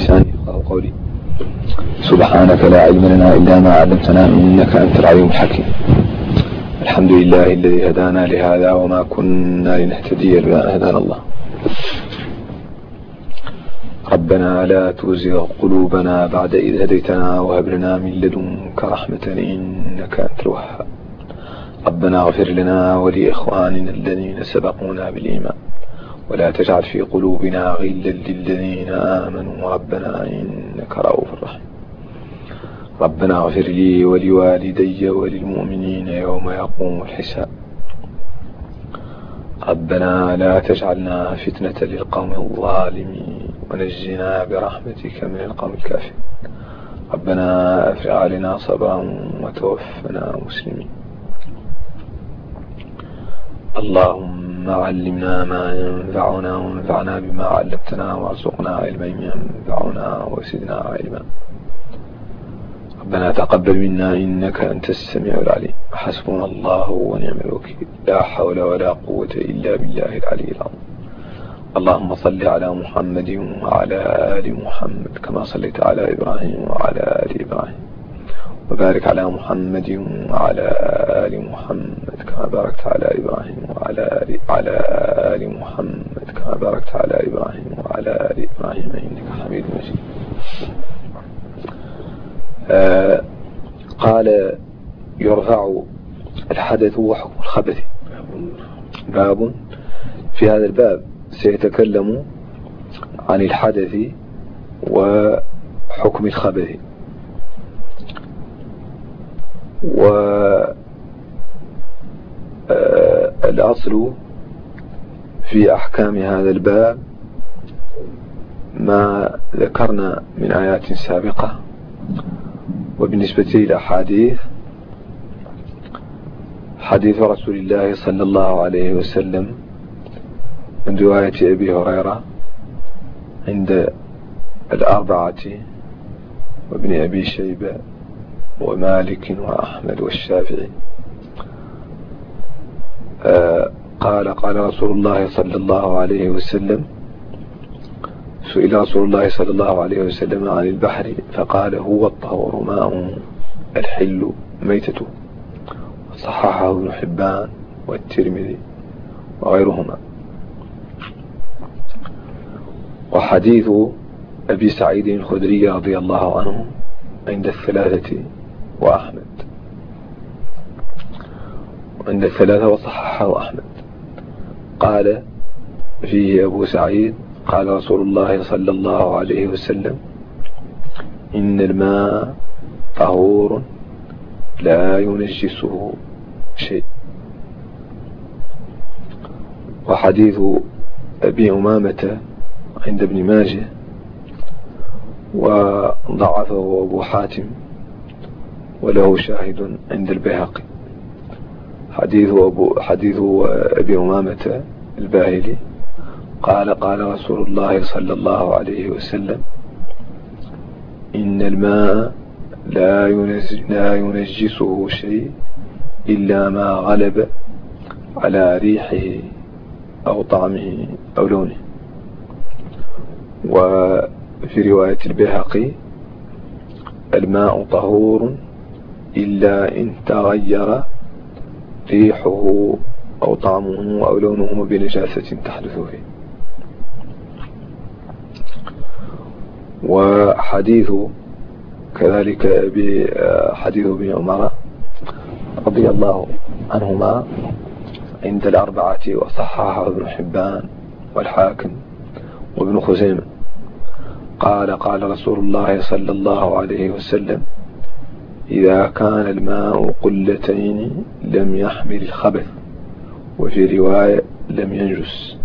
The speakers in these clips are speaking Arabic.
بلساني يفقهوا قولي. سبحانك لا علم لنا إلا ما علمتنا إنك أنت العليم الحكيم. الحمد لله الذي هدانا لهذا وما كنا لنهتدي لولا هدانا الله. ربنا لا تزغ قلوبنا بعد إذ هديتنا وهب لنا من لدنك رحمة إنك أنت الوهاب. ربنا اغفر لنا ولإخواننا الذين سبقونا بالإيمان. ولا تجعل في قلوبنا غلا للذين آمنوا ربنا إنك رؤوف رحيم. ربنا اغفر لي ولوالدي وللمؤمنين يوم يقوم الحساب. ربنا لا تجعلنا فتنة للقوم الظالمين ونجنا برحمتك من القوم الكافرين. ربنا أفرغ علينا صبرا وتوفنا مسلمين. اللهم علمنا ما ينفعنا وانفعنا بما علمتنا وارزقنا علما ينفعنا وزدنا علما. ربنا تقبل منا إنك أنت السميع العليم. حسبنا الله ونعم الوكيل. لا حول ولا قوة إلا بالله العلي العظيم. اللهم صل على محمد وعلى آل محمد كما صليت على إبراهيم وعلى آل إبراهيم. وبارك على محمد وعلى آل محمد كما باركت على إبراهيم وعلى آل, على آل محمد كما باركت على إبراهيم وعلى آل إبراهيم إنك حميد مجيد. آه قال يرفع الحدث وحكم الخبث. باب. في هذا الباب سيتكلم عن الحدث وحكم الخبث. والأصل في أحكام هذا الباب ما ذكرنا من آيات سابقة. وبالنسبة للأحاديث حديث رسول الله صلى الله عليه وسلم من رواية أبي هريرة عند الأربعة وابن أبي شيبة. ومالك وأحمد والشافعي. آه قال قال رسول الله صلى الله عليه وسلم سئل رسول الله صلى الله عليه وسلم عن البحر فقال هو الطهور ماء الحل ميتته صححه ابن حبان والترمذي وغيرهما. وحديث أبي سعيد الخدري رضي الله عنه عند الثلاثة. وأحمد. وعند الثلاثة وصححه أحمد. قال فيه أبو سعيد قال رسول الله صلى الله عليه وسلم إن الماء طهور لا ينجسه شيء. وحديث أبي أمامة عند ابن ماجه وضعفه أبو حاتم وله شاهد عند البيهقي. حديث أبو حديث أبي أمامة الباهلي. قال قال رسول الله صلى الله عليه وسلم إن الماء لا, لا ينجسه شيء إلا ما غلب على ريحه أو طعمه أو لونه. وفي رواية البيهقي الماء طهور إلا إن تغير ريحه أو طعمه أو لونه بنجاسة تحدث فيه. وحديث كذلك بحديث ابن عمر رضي الله عنهما عند الأربعة وصححه ابن حبان والحاكم وابن خزيمة. قال قال رسول الله صلى الله عليه وسلم إذا كان الماء قلتين لم يحمل الخبث وفي رواية لم ينجس.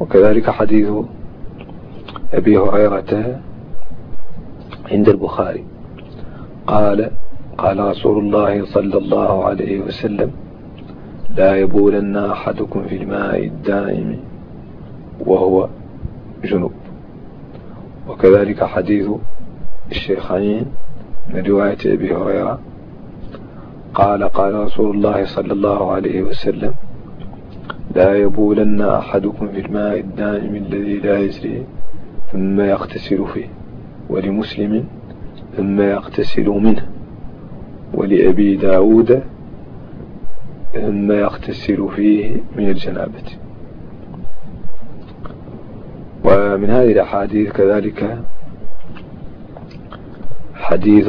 وكذلك حديث أبي هريرة عند البخاري. قال قال رسول الله صلى الله عليه وسلم لا يبولن أحدكم في الماء الدائم وهو جنوب. وكذلك حديث الشيخين من رواية أبي هريرة. قال قال رسول الله صلى الله عليه وسلم لا يبولن أحدكم في الماء الدائم الذي لا يجري ثم يغتسل فيه ولمسلم ثم يغتسل منه ولأبي داود ثم يغتسل فيه من الجنابة. ومن هذه الأحاديث كذلك حديث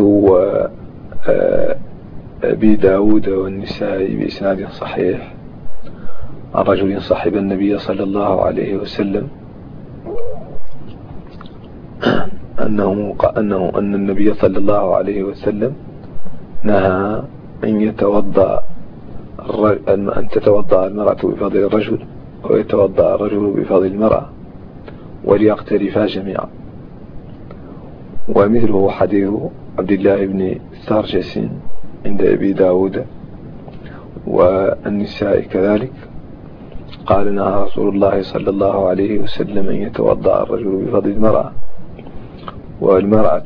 آه، أبي داود والنساء بإسناد صحيح. عن رجل صحب النبي صلى الله عليه وسلم أنه أنه أن النبي صلى الله عليه وسلم نهى أن يتوضأ أن تتوضأ المرأة بفضل الرجل ويتوضأ الرجل بفضل المرأة وليقترفا جميعا. ومثله حديث عبد الله بن سارجس عند أبي داود والنساء كذلك. قال نهى رسول الله صلى الله عليه وسلم أن يتوضأ الرجل بفضل المرأة والمرأة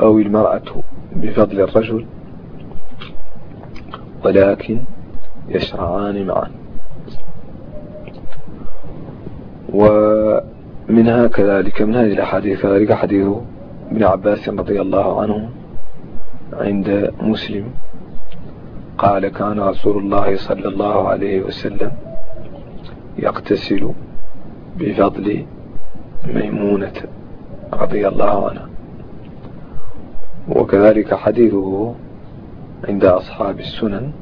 أو المرأة بفضل الرجل ولكن يشرعان معا. ومنها كذلك من هذه الأحاديث كذلك حديث ابن عباس رضي الله عنه عند مسلم قال كان رسول الله صلى الله عليه وسلم يغتسل بفضل ميمونة رضي الله عنها وكذلك حديثه عند أصحاب السنن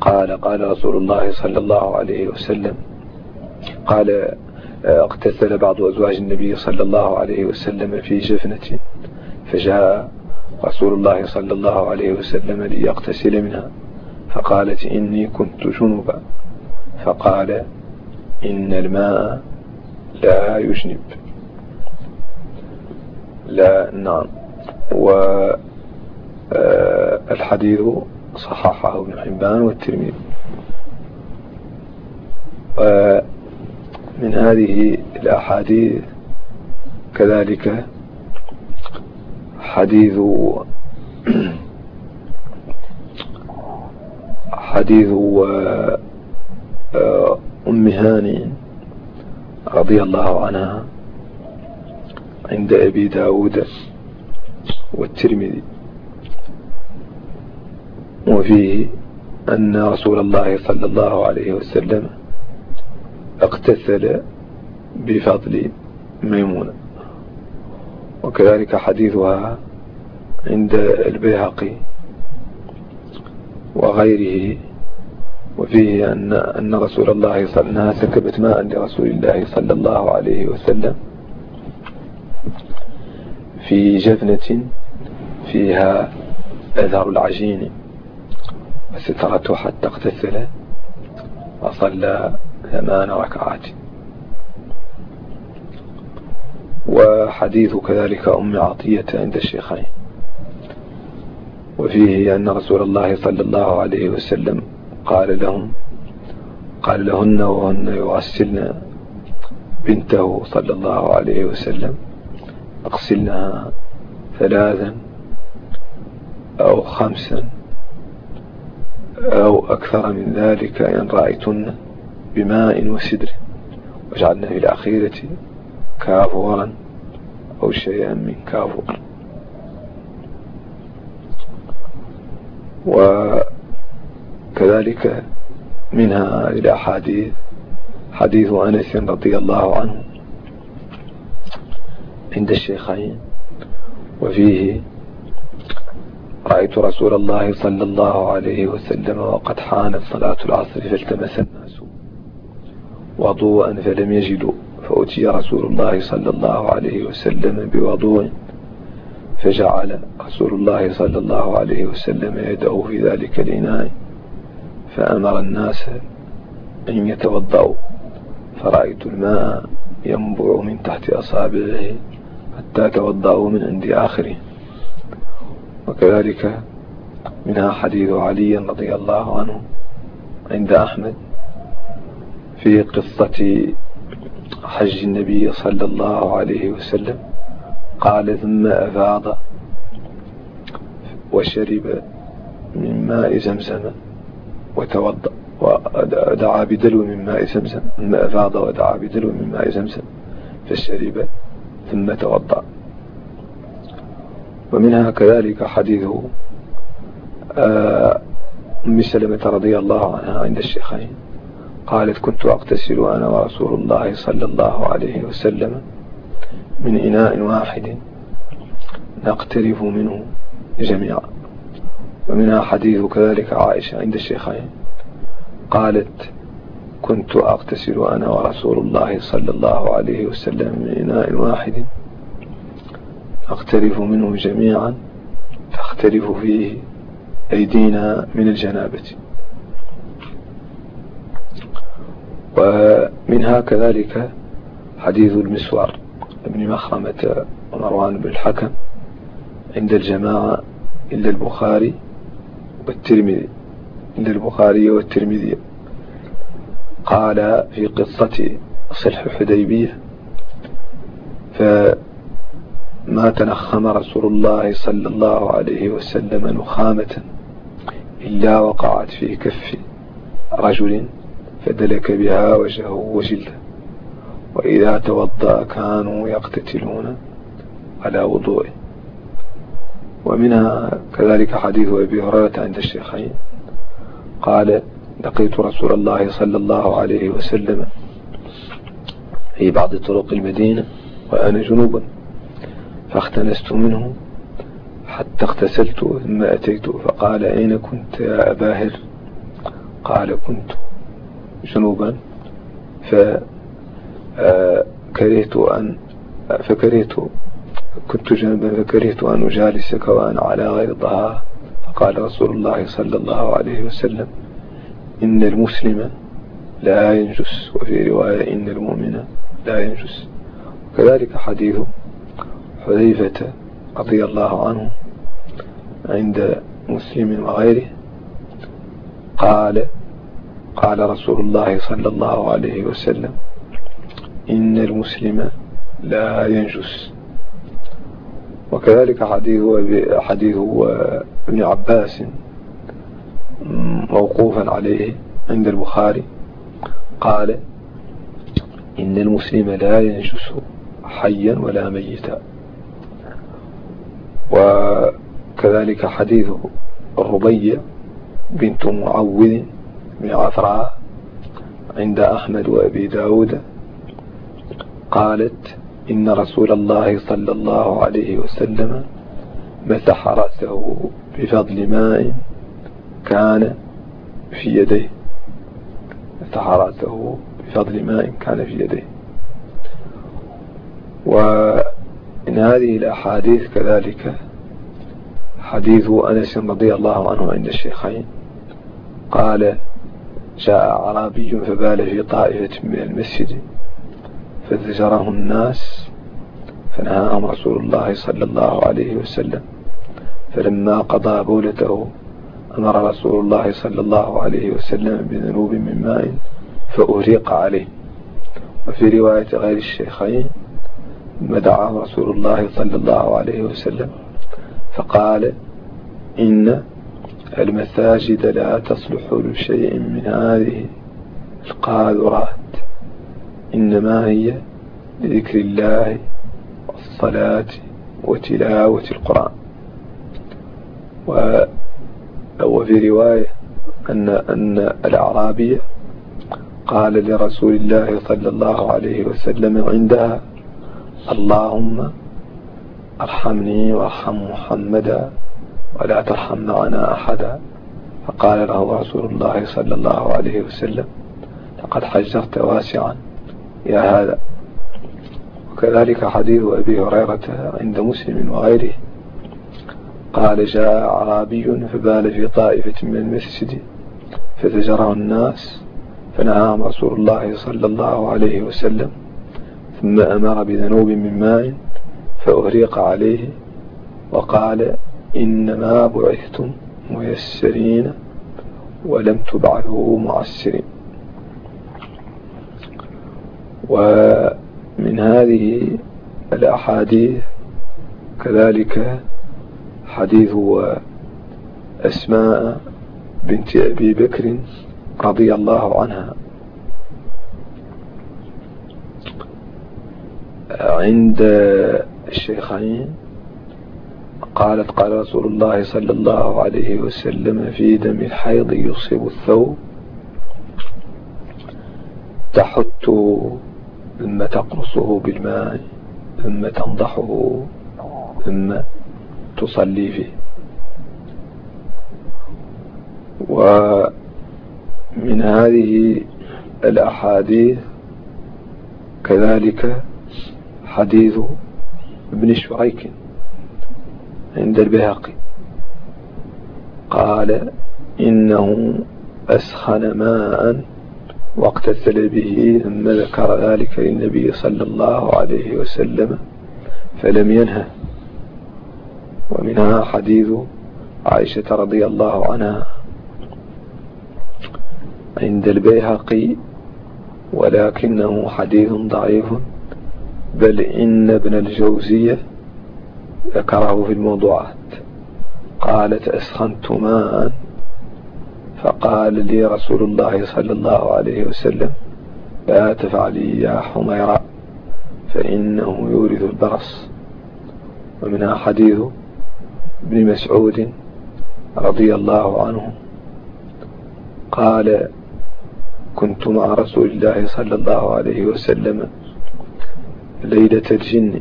قال قال رسول الله صلى الله عليه وسلم قال اغتسل بعض أزواج النبي صلى الله عليه وسلم في جفنة فجاء رسول الله صلى الله عليه وسلم ليغتسل منها فقالت إني كنت جنبا فقال إن الماء لا يجنب. لا نعم. والحديث آه، صححه ابن حبان والترمذي. من هذه الأحاديث. كذلك حديث حديث آه، أم هاني رضي الله عنها عند أبي داود والترمذي. وفيه أن رسول الله صلى الله عليه وسلم اقتسل بفضل ميمونة. وكذلك حديثها عند البيهقي وغيره وفيه أن أن رسول الله صلى الله عليه وسلم سكبت ماء لرسول الله صلى الله عليه وسلم في جفنة فيها أثر العجين فسترته حتى اغتسل وصلى ثمان ركعات. وحديث كذلك أم عطية عند الشيخين. وفيه أن رسول الله صلى الله عليه وسلم قال لهم قال لهن وهن يغسلن بنته صلى الله عليه وسلم. اغسلنها ثلاثا أو خمسا أو أكثر من ذلك إن رأيتن. بماء وسدر وجعلنا في الأخيرة كافورا أو شيئا من كافور. وكذلك منها إلى حديث حديث أنس رضي الله عنه عند الشيخين وفيه رأيت رسول الله صلى الله عليه وسلم وقد حانت صلاة العصر فالتمس الناس وضوءا فلم يجدوا فأتي رسول الله صلى الله عليه وسلم بوضوء فجعل رسول الله صلى الله عليه وسلم يده في ذلك الإناء فأمر الناس أن يتوضأوا فرأيت الماء ينبع من تحت أصابعه حتى توضأوا من عند آخره. وكذلك منها حديث علي رضي الله عنه عند أحمد في قصة حج النبي صلى الله عليه وسلم. قال ثم أفاض وشرب من ماء زمزم وتوضأ ودعا بدلو من ماء زمزم ثم أفاض ودعا بدلو من ماء زمزم فشرب ثم توضأ. ومنها كذلك حديث آه، أم سلمة رضي الله عنها عند الشيخين. قالت كنت أغتسل أنا ورسول الله صلى الله عليه وسلم من إناء واحد نقترف منه جميعا. ومنها حديث كذلك عائشة عند الشيخين قالت كنت أغتسل أنا ورسول الله صلى الله عليه وسلم من إناء واحد أقترف منه جميعا تختلف فيه أيدينا من الجنابة. ومنها كذلك حديث المسوار ابن مخرمة ومروان بن الحكم عند الجماعة إلا البخاري والترمذي عند البخاري والترمذي. قال في قصة صلح حديبية فما تنخم رسول الله صلى الله عليه وسلم نخامة إلا وقعت في كف رجل فدلك بها وجهه وجلده. وإذا توضأ كانوا يقتتلون على وضوئه. ومنها كذلك حديث أبي هريرة عند الشيخين. قال لقيت رسول الله صلى الله عليه وسلم في بعض طرق المدينة وأنا جنوبا فاختنست منه حتى اغتسلت ثم أتيت فقال أين كنت يا أبا هر؟ قال كنت. جنوبا فكرهت أن فكرهت كنت جنبا فكرهت أن أجالسك وأنا على غير ضها. فقال رسول الله صلى الله عليه وسلم إن المسلم لا ينجس وفي رواية إن المؤمن لا ينجس. وكذلك حديث حذيفة رضي الله عنه عند مسلم وغيره قال قال رسول الله صلى الله عليه وسلم إن المسلم لا ينجس. وكذلك حديث حديث ابن عباس موقوفا عليه عند البخاري قال إن المسلم لا ينجس حيا ولا ميتا. وكذلك حديث الربيع بنت معوذ بن عفراء عند أحمد وأبي داود قالت إن رسول الله صلى الله عليه وسلم مسح رأسه بفضل ماء كان في يديه. مسح رأسه بفضل ماء كان في يديه. ومن هذه الأحاديث كذلك حديث أنس رضي الله عنه عند الشيخين قال جاء أعرابي فبال في طائفة من المسجد فزجره الناس فنهاهم رسول الله صلى الله عليه وسلم. فلما قضى بولته أمر رسول الله صلى الله عليه وسلم بذنوب من ماء فأهريق عليه. وفي رواية غير الشيخين مدعه رسول الله صلى الله عليه وسلم فقال إن المساجد لا تصلح لشيء من هذه القاذورات إنما هي لذكر الله والصلاة وتلاوة القرآن. وفي رواية أن أن الأعرابية قال لرسول الله صلى الله عليه وسلم عندها اللهم ارحمني وارحم محمدا ولا ترحم معنا أحدا فقال له رسول الله صلى الله عليه وسلم لقد حجرت واسعا. يا هذا. وكذلك حديث أبي هريرة عند مسلم وغيره. قال جاء أعرابي فبال في طائفة من المسجد فزجره الناس فنهاهم رسول الله صلى الله عليه وسلم ثم أمر بذنوب من ماء فأهريق عليه وقال إنما بعثتم ميسرين ولم تبعثوا معسرين. ومن هذه الأحاديث كذلك حديث أسماء بنت أبي بكر رضي الله عنها. عند الشيخين قالت قال رسول الله صلى الله عليه وسلم في دم الحيض يصيب الثوب تحت ثم تقرصه بالماء ثم تنضحه ثم تصلي فيه. ومن هذه الأحاديث كذلك حديث ابن شريك. عند البهقي قال إنه أسخن ماء واقتتل به ثم ذكر ذلك للنبي صلى الله عليه وسلم فلم ينهه. ومنها حديث عائشة رضي الله عنها عند البيهقي ولكنه حديث ضعيف بل إن ابن الجوزية ذكره في الموضوعات. قالت أسخنت ماء فقال لي رسول الله صلى الله عليه وسلم لا تفعلي يا حميرة فإنه يورث البرص. ومنها حديث ابن مسعود رضي الله عنه قال كنت مع رسول الله صلى الله عليه وسلم ليلة الجن.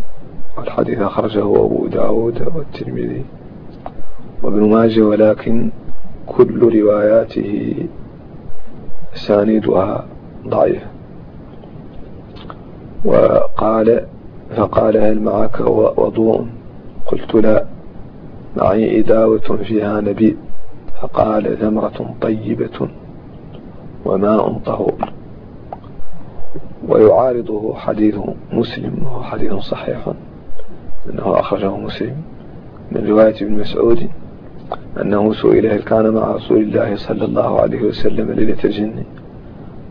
والحديث أخرجه أبو داود والترمذي وابن ماجه ولكن كل رواياته ساندها ضعيفة وقال فقال هل معك وضوء؟ قلت لا معي إداوة فيها نبي. فقال ثمرة طيبة وماء طهور. ويعارضه حديث مسلم وهو حديث صحيح. أنه أخرجه مسلم من رواية ابن مسعود أنه سئل هل كان مع رسول الله صلى الله عليه وسلم ليلة الجن؟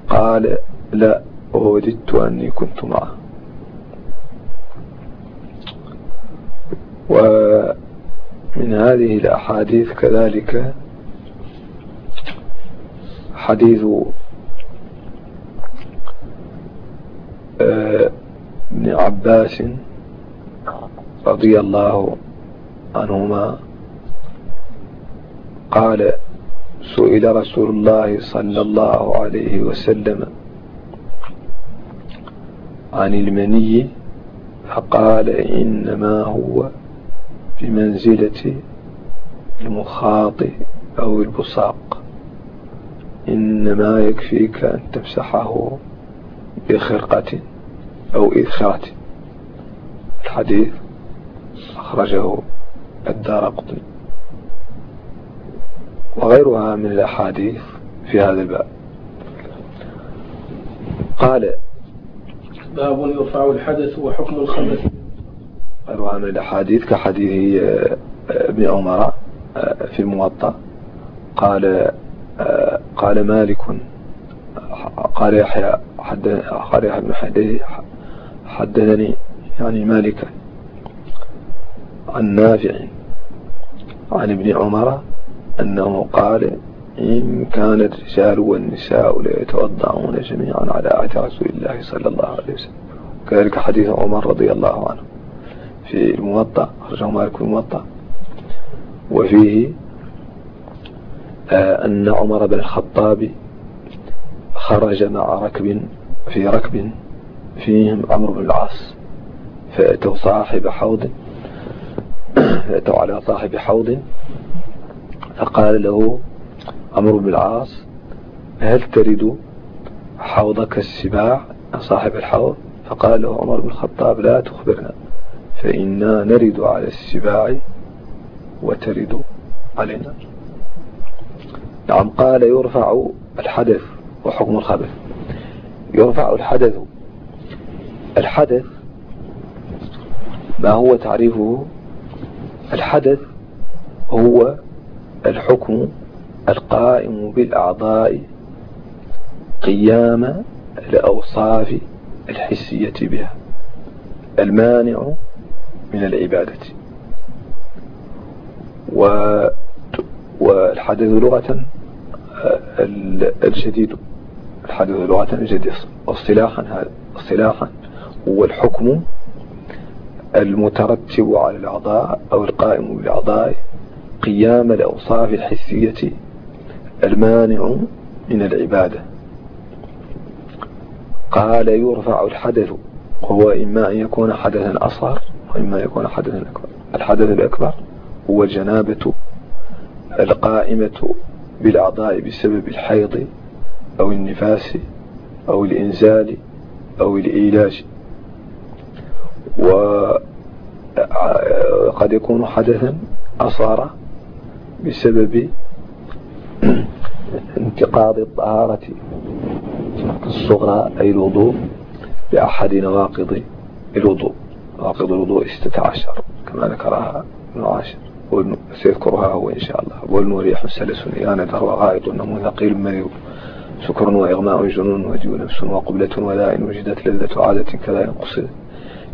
قال لا ووددت أني كنت معه. ومن هذه الأحاديث كذلك حديث آه، ابن عباس رضي الله عنهما قال سئل رسول الله صلى الله عليه وسلم عن المني فقال إنما هو بمنزلة المخاط أو البصاق إنما يكفيك أن تمسحه بخرقة أو إذخرة الحديث أخرجه الدار قطني. وغيرها من الأحاديث في هذا الباب. قال باب يرفع الحدث وحكم الخبث. غيرها من الأحاديث كحديث آه، ابن عمر آه، في الموطأ. قال آه، قال مالك قال يحيى قال يحيى بن حدثني يعني مالك. عن نافع عن ابن عمر أنه قال إن كان الرجال والنساء ليتوضعون جميعا على عهد رسول الله صلى الله عليه وسلم. كذلك حديث عمر رضي الله عنه. في الموطأ أخرجه مالك في الموطأ. وفيه آه أن عمر بن الخطاب خرج مع ركب في ركب فيهم عمرو بن العاص فأتوا صاحب حوض فأتوا على صاحب حوض فقال له عمرو بن العاص هل ترد حوضك السباع صاحب الحوض؟ فقال له عمر بن الخطاب لا تخبرنا فإنا نرد على السباع وترد علينا. نعم قال يرفع الحدث وحكم الخبث يرفع الحدث. الحدث ما هو تعريفه؟ الحدث هو الحكم القائم بالأعضاء قيام الأوصاف الحسية بها المانع من العبادة. والحدث لغة الجديد الحدث لغة الجديد اصطلاحا اصطلاحا هو الحكم المترتب على الأعضاء أو القائم بالأعضاء قيام الأوصاف الحسية المانع من العبادة. قال يرفع الحدث هو إما أن يكون حدثا أصغر وإما أن يكون حدثا أكبر. الحدث الأكبر هو الجنابة القائمة بالأعضاء بسبب الحيض أو النفاس أو الإنزال أو الإيلاج وقد يكون حدثا أصار بسبب انتقاض الطهارة الصغرى أي الوضوء بأحد نواقض الوضوء. نواقض الوضوء ستة عشر كما ذكرها ابن عاشر سيذكرها هو إن شاء الله. بول وريح سلس إذا ندر وغائط نمو ثقيل مريض سكر وإغماء جنون وجو نفس وقبلة ولاء وجدت لذة عادة كذا ينقص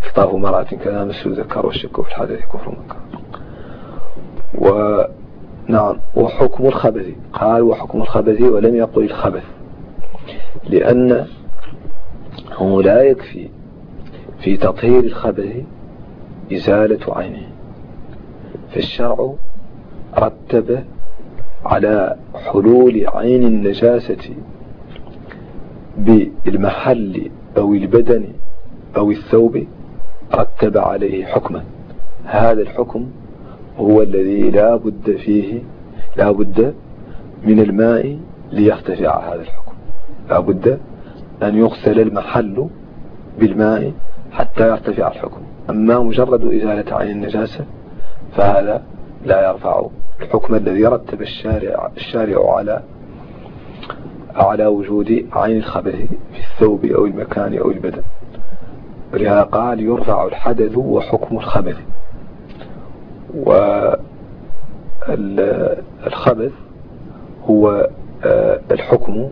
خطاف مرأة كذا مس الذكر والشك في الحدث كفر مكر و نعم وحكم الخبث قال وحكم الخبث ولم يقل الخبث. لأن هو لا يكفي في تطهير الخبث إزالة عينه. فالشرع رتب على حلول عين النجاسة بالمحل أو البدن أو الثوب رتب عليه حكما. هذا الحكم هو الذي لا بد فيه لا بد من الماء ليرتفع هذا الحكم. لا بد أن يغسل المحل بالماء حتى يرتفع الحكم. أما مجرد إزالة عين النجاسة فهذا لا يرفع الحكم الذي رتب الشارع, الشارع على على وجود عين الخبث في الثوب أو المكان أو البدن. ولهذا قال يرفع الحدث وحكم الخبث. والخبث هو آه، الحكم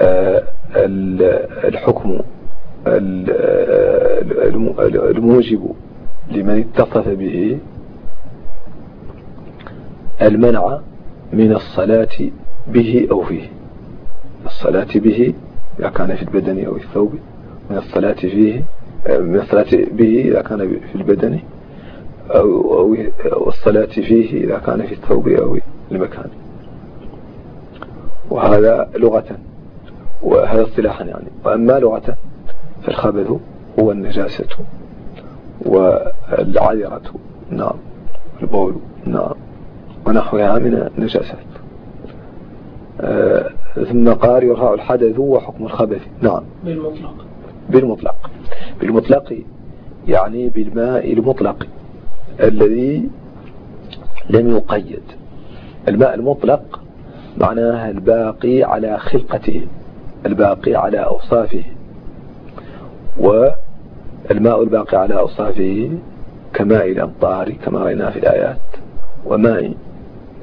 آه، الحكم الموجب لمن اتصف به المنع من الصلاة به أو فيه. الصلاة به إذا كان في البدن أو الثوب. من الصلاة فيه من الصلاة به إذا كان في البدن أو, أو الصلاة فيه إذا كان في الثوب أو المكان. وهذا لغة وهذا اصطلاحا يعني. وأما لغة فالخبث هو النجاسة والعذرة نعم. البول نعم. ونحوها من النجاسات. آه ثم قال يرفع الحدث وحكم الخبث. نعم. بالمطلق. بالمطلق. بالمطلق يعني بالماء المطلق الذي لم يقيد. الماء المطلق معناها الباقي على خلقته الباقي على أوصافه. والماء الباقي على أوصافه كماء الأمطار كما رأينا في الآيات وماء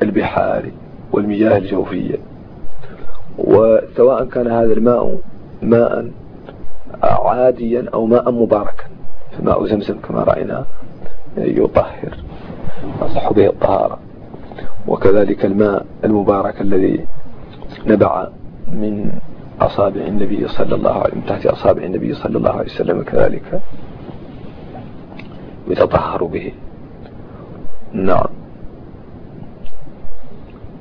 البحار والمياه الجوفية. وسواء كان هذا الماء ماء عاديا أو ماء مباركا. فماء زمزم كما رأينا يطهر أصح به الطهارة. وكذلك الماء المبارك الذي نبع من أصابع النبي صلى الله عليه وسلم تحت أصابع النبي صلى الله عليه وسلم كذلك يتطهر به. نعم.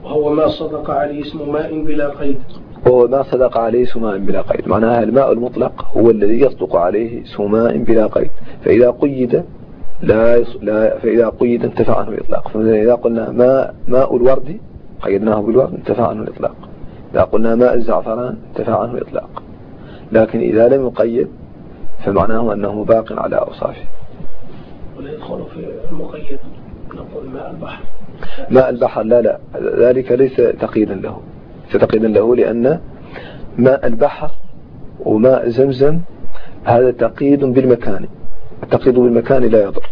وهو ما صدق عليه اسم ماء بلا قيد. وهو ما صدق عليه اسم ماء بلا قيد. معناها الماء المطلق هو الذي يصدق عليه اسم ماء بلا قيد. فإذا قيد لا, يص... لا فإذا قيد انتفع عنه الإطلاق. فإذا قلنا ماء ماء الورد قيدناه بالورد انتفع عنه الإطلاق. إذا قلنا ماء الزعفران انتفع عنه الإطلاق. لكن إذا لم يقيد فمعناه أنه باق على أوصافه. ولا يدخل في المقيد نقول ماء البحر. ماء البحر لا لا. ذلك ليس تقييدا له. تقييدا له لأن ماء البحر وماء زمزم هذا تقييد بالمكان التقييد بالمكان لا يضر.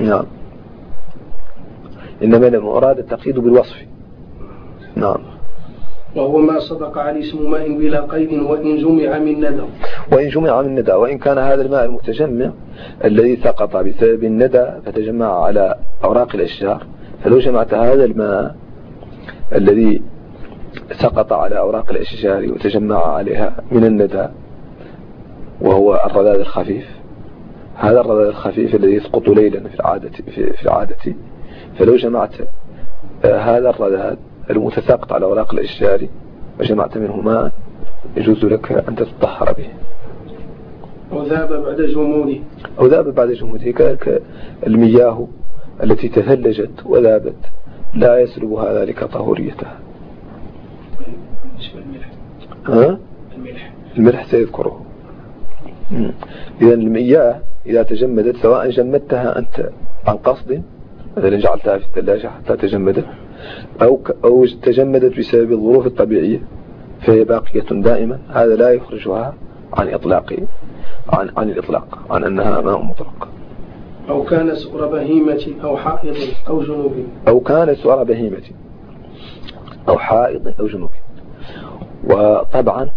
نعم. إنما لما أراد التقييد بالوصف. نعم. وهو ما صدق عليه اسم ماء بلا قيد وإن جمع من ندى. وإن جمع من ندى وإن كان هذا الماء المتجمع الذي سقط بسبب الندى فتجمع على أوراق الأشجار فلو جمعت هذا الماء الذي سقط على أوراق الأشجار وتجمع عليها من الندى وهو الرذاذ الخفيف. هذا الرذاذ الخفيف الذي يسقط ليلا في العادة في, في العادة. فلو جمعت آه، هذا الرذاذ المتساقط على أوراق الأشجار وجمعت منه ماء يجوز لك أن تتطهر به. أو ذاب بعد جموده أو ذاب بعد جموده كذلك المياه التي تثلجت وذابت لا يسلبها ذلك طهوريتها. ها؟ الملح الملح سيذكره إذا المياه إذا تجمدت سواء جمدتها أنت عن قصد مثلا جعلتها في الثلاجة حتى تجمدت أو أو تجمدت بسبب الظروف الطبيعية فهي باقية دائما هذا لا يخرجها عن إطلاق عن عن الإطلاق عن أنها ماء مطلق. أو كان سؤر بهيمة أو حائض أو جنوب. أو كان سؤر بهيمة أو حائض أو جنوب. وطبعا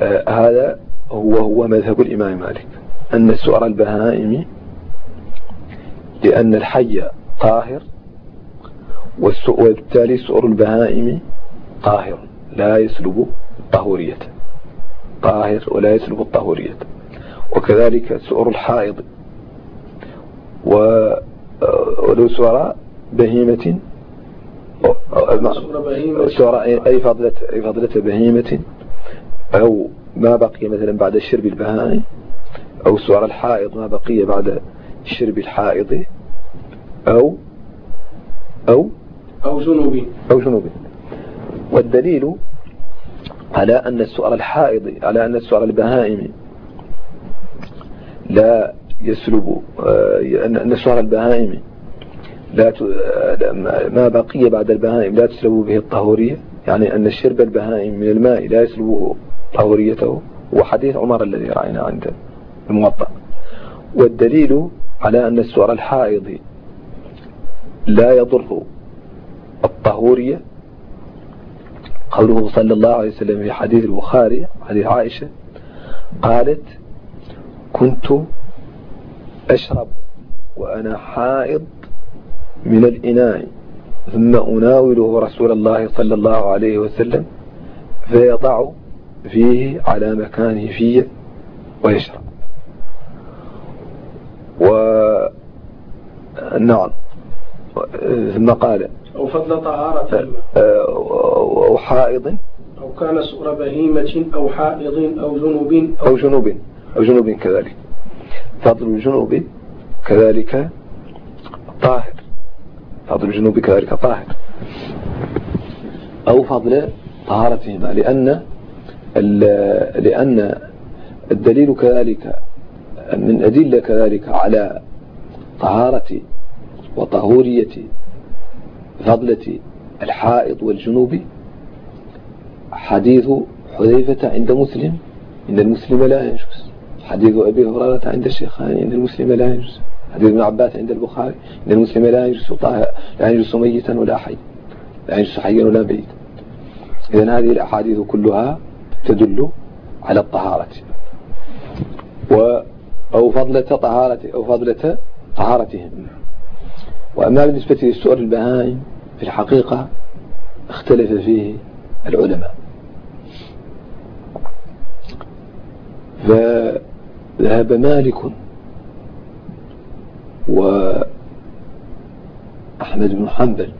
آه هذا هو هو مذهب الإمام مالك. أن سؤر البهائم لأن الحي طاهر وبالتالي سؤر البهائم طاهر لا يسلب الطهورية. طاهر ولا يسلب الطهورية. وكذلك سؤر الحائض. ولو سؤر بهيمة سؤر أي فضلة أي فضلة بهيمة أو ما بقي مثلا بعد شرب البهائم أو سؤر الحائض ما بقي بعد شرب الحائض أو أو أو جنوب أو جنوب والدليل على أن السؤال الحائض على أن السؤال البهائم لا يسلب آه، أن السؤال البهائم لا ما بقي بعد البهائم لا تسلب به الطهورية. يعني أن الشرب البهائم من الماء لا يسلبه طهوريته. هو حديث عمر الذي رأينا عند الموطأ. والدليل على أن السؤال الحائض لا يضر الطهورية. قوله صلى الله عليه وسلم في حديث البخاري حديث عائشة قالت كنت أشرب وأنا حائض من الإناء ثم أناوله رسول الله صلى الله عليه وسلم فيضع فيه على مكانه فيه ويشرب. و نعم. ثم قال أو فضل طهارة أو حائض. أو كان سؤر بهيمة أو حائض أو جنوب أو, أو جنوب أو جنوب كذلك. فضل الجنوب كذلك طاهر. فضل الجنوب كذلك طاهر. أو فضل طهارتهما لأن لأن الدليل كذلك من أدلة كذلك على طهارة وطهورية فضلة الحائض والجنوب حديث حذيفة عند مسلم إن المسلم لا ينجس. حديث أبي هريرة عند الشيخان إن المسلم لا ينجس. حديث ابن عباس عند البخاري إن المسلم لا ينجس لا ينجس ميتا ولا حي لا ينجس حيا ولا ميتا. إذا هذه الأحاديث كلها تدل على الطهارة. و أو فضلة طهارة أو فضلة طهارتهم. وأما بالنسبة للسؤال البهائم في الحقيقة اختلف فيه العلماء. فذهب مالك وأحمد بن حنبل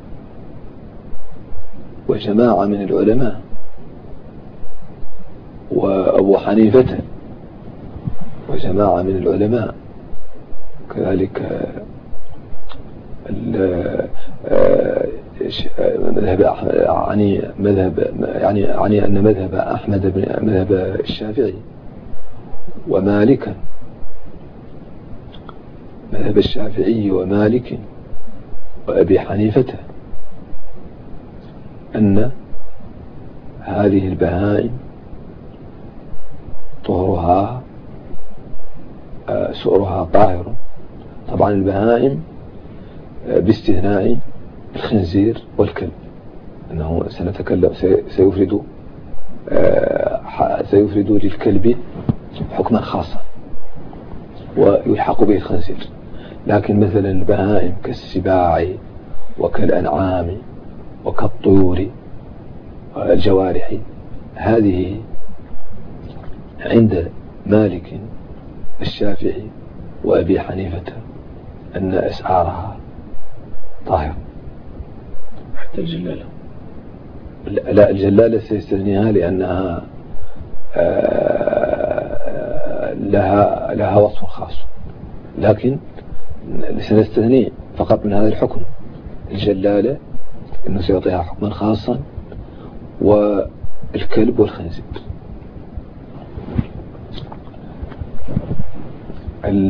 وجماعة من العلماء وأبو حنيفة وجماعة من العلماء كذلك مذهب يعني مذهب يعني يعني أن مذهب أحمد بن مذهب الشافعي ومالكا مذهب الشافعي ومالك وأبي حنيفة أن هذه البهائم طهرها آه، سؤرها طاهر. طبعا البهائم آه، باستثناء الخنزير والكلب أنه سنتكلم سيفرد آه، سيفرد للكلب حكما خاصا ويلحق به الخنزير. لكن مثلا البهائم كالسباع وكالأنعام وكالطيور الجوارح هذه عند مالك الشافعي وأبي حنيفة أن أسعارها طاهرة. حتى الجلالة. لا الجلالة سيستثنيها لأنها آه، لها لها وصف خاص. لكن سنستثني فقط من هذا الحكم. الجلالة أنه سيعطيها حكما خاصا والكلب والخنزير.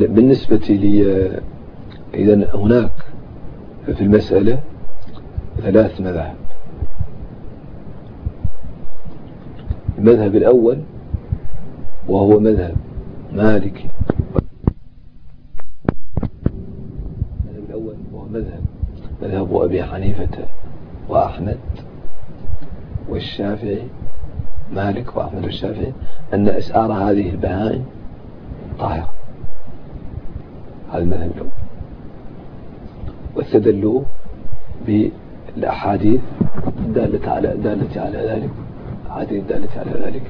بالنسبة لي إذا هناك في المسألة ثلاث مذاهب. المذهب الأول وهو مذهب مالكي المذهب الأول وهو مذهب مذهب أبي حنيفة وأحمد والشافعي مالك وأحمد والشافعي أن أسعار هذه البهائم طاهرة. هذا المذهب الأول. واستدلوا بالأحاديث الدالة على دالة على ذلك. أحاديث الدالة على ذلك.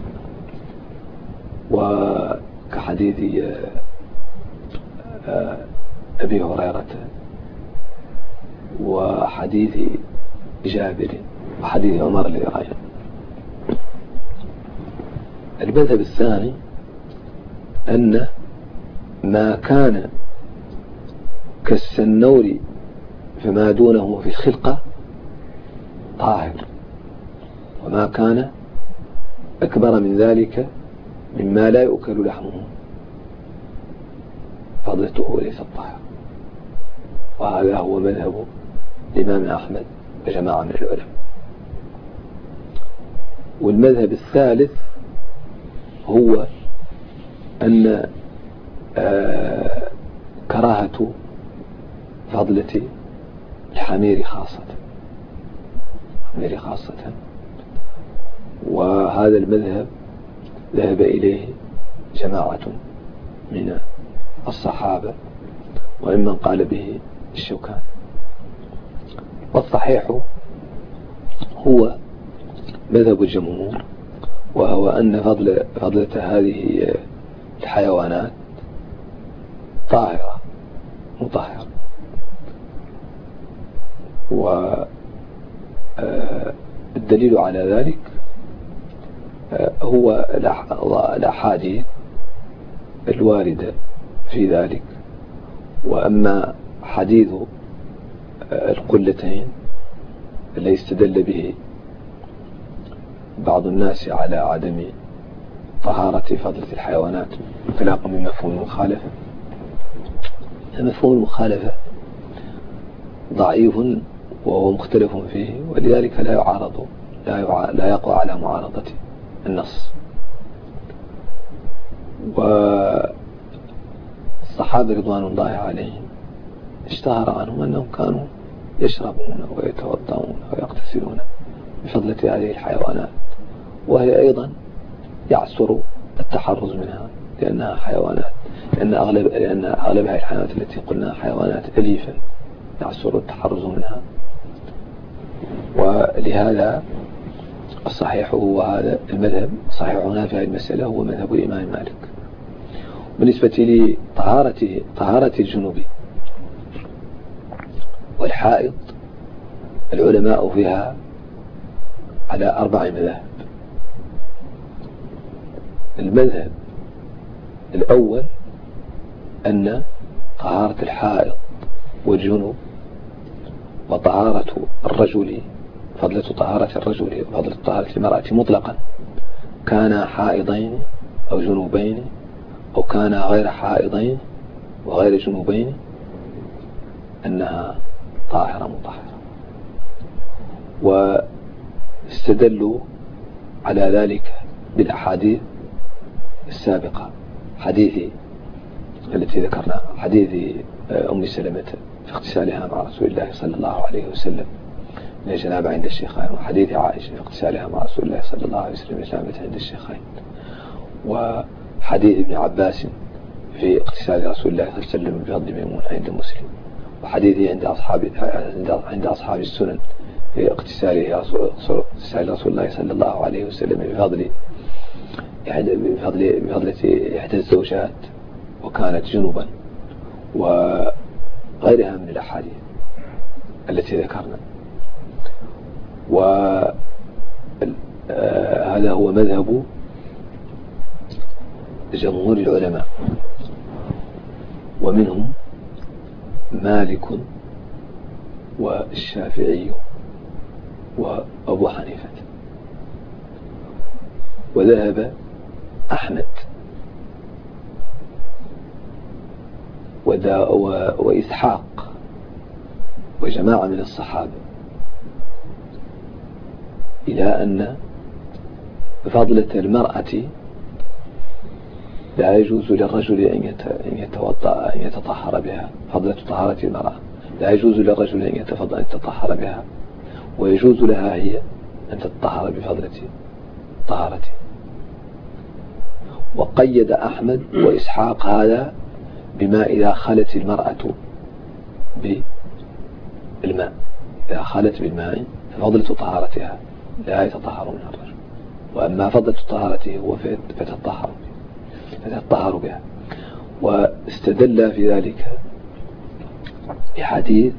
وكحديث آه، أبي هريرة وحديث جابر وحديث عمر الذي رأينا المذهب الثاني أن ما كان كالسنور فما دونه في الخلقة طاهر وما كان أكبر من ذلك مما لا يؤكل لحمه. فضلته ليست طاهر وهذا هو مذهب الإمام أحمد وجماعة من العلماء. والمذهب الثالث هو أن آه كراهة فضلة الحمير خاصة. الحمير خاصة. وهذا المذهب ذهب إليه جماعة من الصحابة وممن قال به الشوكان والصحيح هو مذهب الجمهور وهو أن فضل فضلة هذه الحيوانات طاهرة مطهرة. والدليل على ذلك هو الأحاديث الواردة في ذلك. وأما حديث القلتين الذي استدل به بعض الناس على عدم طهارة فضلة الحيوانات انطلاقا من مفهوم المخالفة. مفهوم المخالفة ضعيف وهو مختلف فيه ولذلك لا يعارض لا, لا يقوى على معارضة النص. والصحابة رضوان الله عليهم اشتهر عنهم أنهم كانوا يشربون ويتوضعون ويغتسلون بفضلة هذه الحيوانات. وهي أيضا يعسر التحرز منها لأنها حيوانات لأن أغلب لأن أغلب هذه الحيوانات التي قلنا حيوانات أليفة يعسر التحرز منها. ولهذا الصحيح هو هذا المذهب الصحيح هنا في هذه المسألة هو مذهب الإمام مالك. بالنسبة لطهارة طهارة الجنوب والحائض العلماء فيها على أربع مذاهب. المذهب الأول أن طهارة الحائض والجنوب وطهارة الرجل فضلة طهارة الرجل وفضلة طهارة المرأة مطلقا. كان حائضين أو جنوبين أو كان غير حائضين وغير جنوبين أنها طاهرة مطهرة. واستدلوا على ذلك بالأحاديث السابقة. حديث التي ذكرنا حديث أم سلمة في اغتسالها مع رسول الله صلى الله عليه وسلم. من عند الشيخين وحديث عائشة في اغتسالها مع رسول الله صلى الله عليه وسلم الجنابة عند الشيخين. وحديث ابن عباس في اغتسال رسول الله صلى الله عليه وسلم بفضل ميمون عند مسلم. وحديثه عند أصحاب عند أصحاب السنن في اغتساله رسول رسول الله صلى الله عليه وسلم بفضل بفضل بفضل إحدى الزوجات وكانت جنوبا وغيرها من الأحاديث التي ذكرنا. وهذا آه، هو مذهب جمهور العلماء. ومنهم مالك والشافعي وأبو حنيفة. وذهب أحمد. وإسحاق. وجماعة من الصحابة. إلى أن فضلة المرأة لا يجوز للرجل أن يتوضأ أن يتطهر بها. فضلة طهارة المرأة. لا يجوز للرجل أن يتفضل أن يتطهر بها. ويجوز لها هي أن تتطهر بفضلة طهارته وقيد أحمد وإسحاق هذا بما إذا خلت المرأة بالماء. إذا خلت بالماء ففضلة طهارتها. لا يتطهر منها الرجل. وأما فضلة طهارته هو فتطهر فتطهر بها. واستدل في ذلك بحديث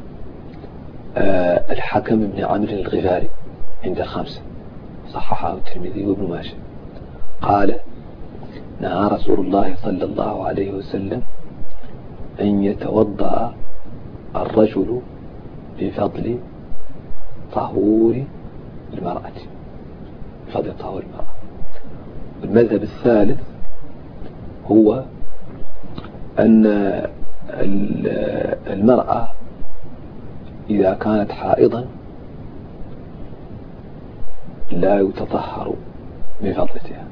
آه، الحكم بن عمرو الغفاري عند الخمسة صححه الترمذي وابن ماجه. قال نهى رسول الله صلى الله عليه وسلم أن يتوضأ الرجل بفضل طهور المرأة. بفضل طهور المرأة. المذهب الثالث هو أن المرأة إذا كانت حائضا لا يتطهر بفضلتها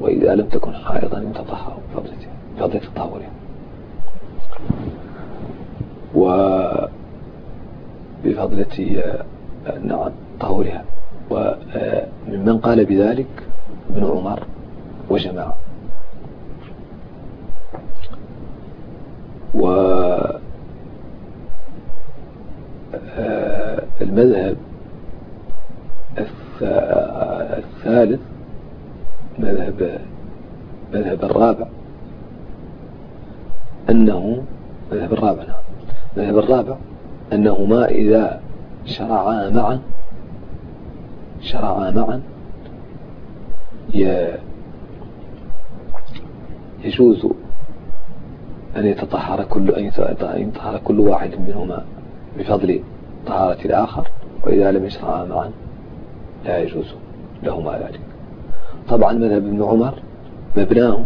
وإذا لم تكن حائضا يتطهر بفضلتها بفضلة تطهرها. وبفضلة نعم طهورها وممن قال بذلك؟ ابن عمر وجماعة والمذهب الثالث مذهب مذهب الرابع. أنه مذهب الرابع نعم. مذهب الرابع أنهما إذا شرعا معا شرعا معا يجوز أن يتطهر كل أن يتطهر كل واحد منهما بفضل طهارة الآخر وإذا لم يشرعا معا لا يجوز لهما ذلك. طبعا مذهب ابن عمر مبناه